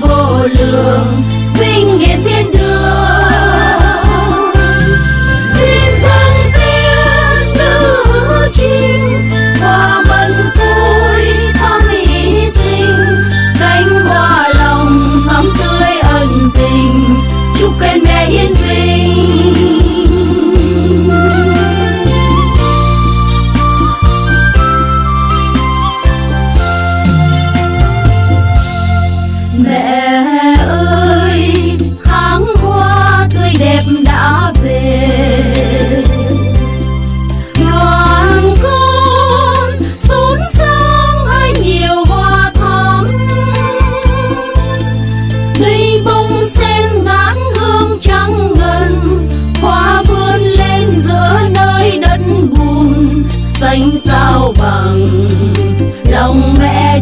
volum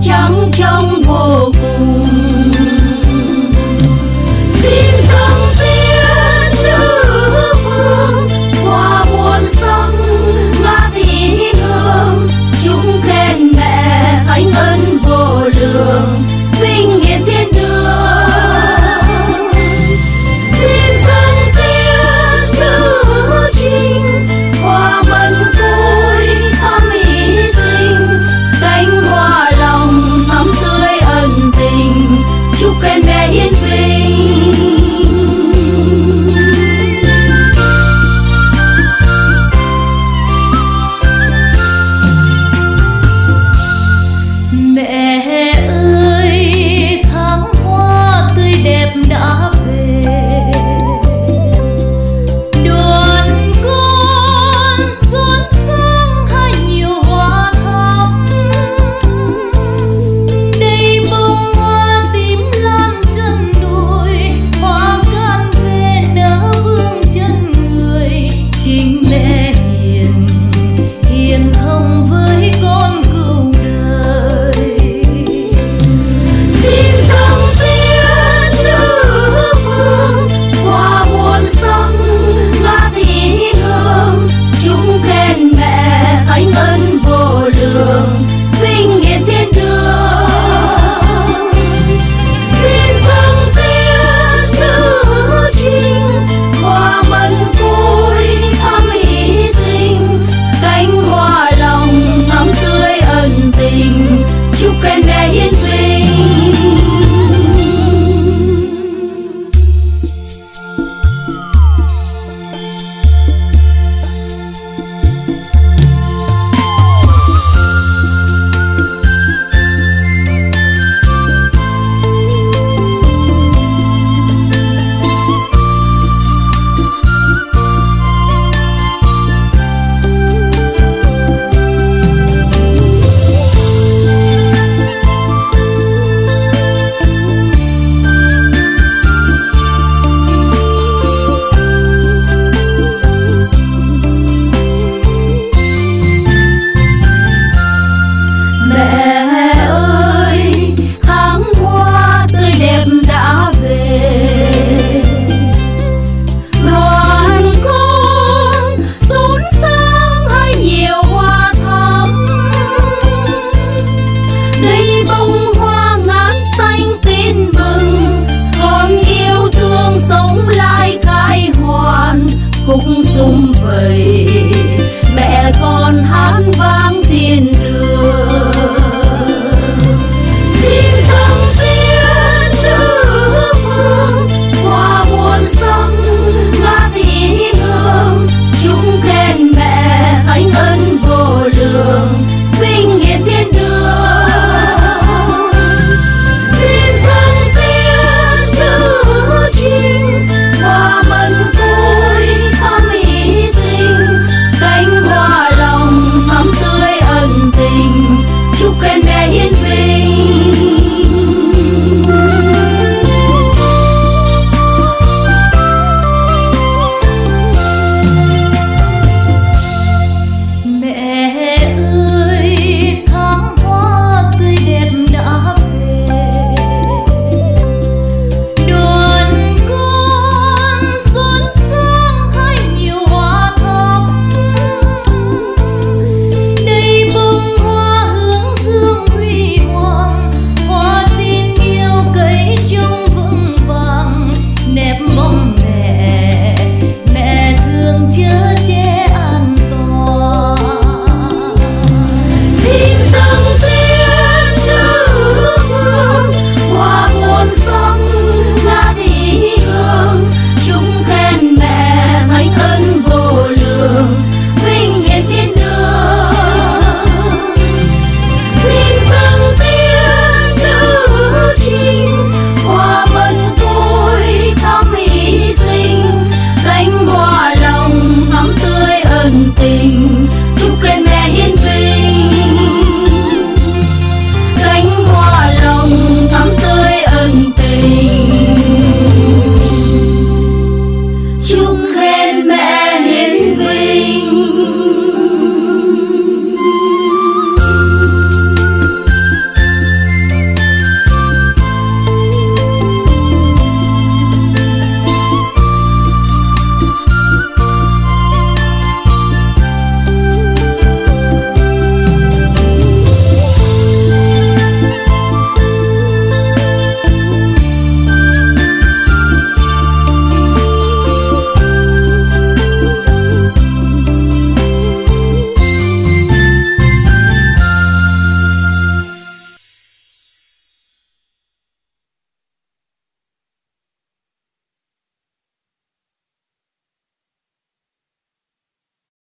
경 mẹ 飞